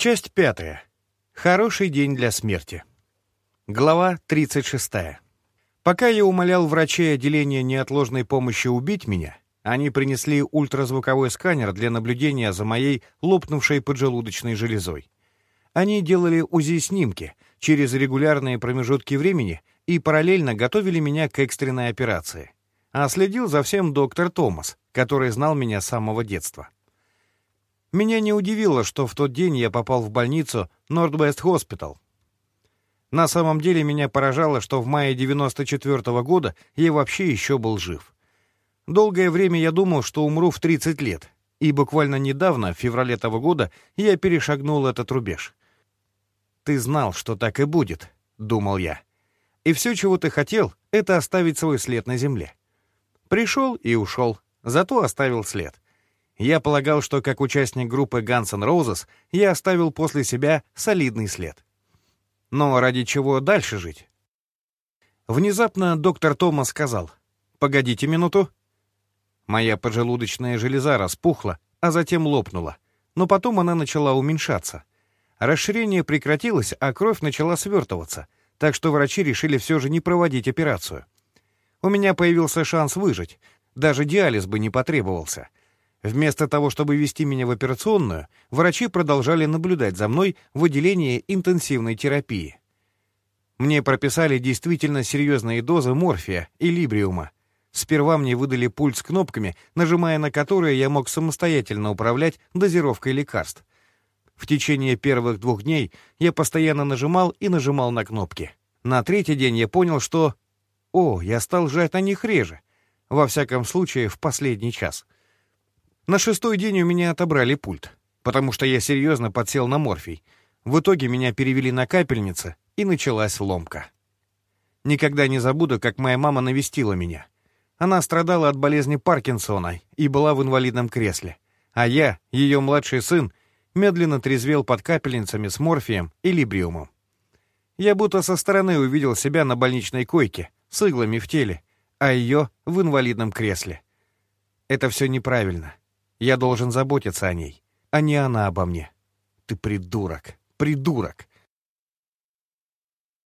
Часть пятая. Хороший день для смерти. Глава 36. Пока я умолял врачей отделения неотложной помощи убить меня, они принесли ультразвуковой сканер для наблюдения за моей лопнувшей поджелудочной железой. Они делали УЗИ-снимки через регулярные промежутки времени и параллельно готовили меня к экстренной операции. А следил за всем доктор Томас, который знал меня с самого детства. Меня не удивило, что в тот день я попал в больницу Нордвест Хоспитал. На самом деле меня поражало, что в мае 94 -го года я вообще еще был жив. Долгое время я думал, что умру в 30 лет, и буквально недавно, в феврале того года, я перешагнул этот рубеж. «Ты знал, что так и будет», — думал я. «И все, чего ты хотел, — это оставить свой след на земле». Пришел и ушел, зато оставил след. Я полагал, что как участник группы Guns N' Roses я оставил после себя солидный след. Но ради чего дальше жить? Внезапно доктор Томас сказал, «Погодите минуту». Моя поджелудочная железа распухла, а затем лопнула, но потом она начала уменьшаться. Расширение прекратилось, а кровь начала свертываться, так что врачи решили все же не проводить операцию. У меня появился шанс выжить, даже диализ бы не потребовался — Вместо того, чтобы вести меня в операционную, врачи продолжали наблюдать за мной в отделении интенсивной терапии. Мне прописали действительно серьезные дозы морфия и либриума. Сперва мне выдали пульт с кнопками, нажимая на которые я мог самостоятельно управлять дозировкой лекарств. В течение первых двух дней я постоянно нажимал и нажимал на кнопки. На третий день я понял, что... О, я стал жать на них реже. Во всяком случае, в последний час — на шестой день у меня отобрали пульт, потому что я серьезно подсел на морфий. В итоге меня перевели на капельницы, и началась ломка. Никогда не забуду, как моя мама навестила меня. Она страдала от болезни Паркинсона и была в инвалидном кресле. А я, ее младший сын, медленно трезвел под капельницами с морфием и либриумом. Я будто со стороны увидел себя на больничной койке, с иглами в теле, а ее в инвалидном кресле. Это все неправильно. Я должен заботиться о ней, а не она обо мне. Ты придурок, придурок.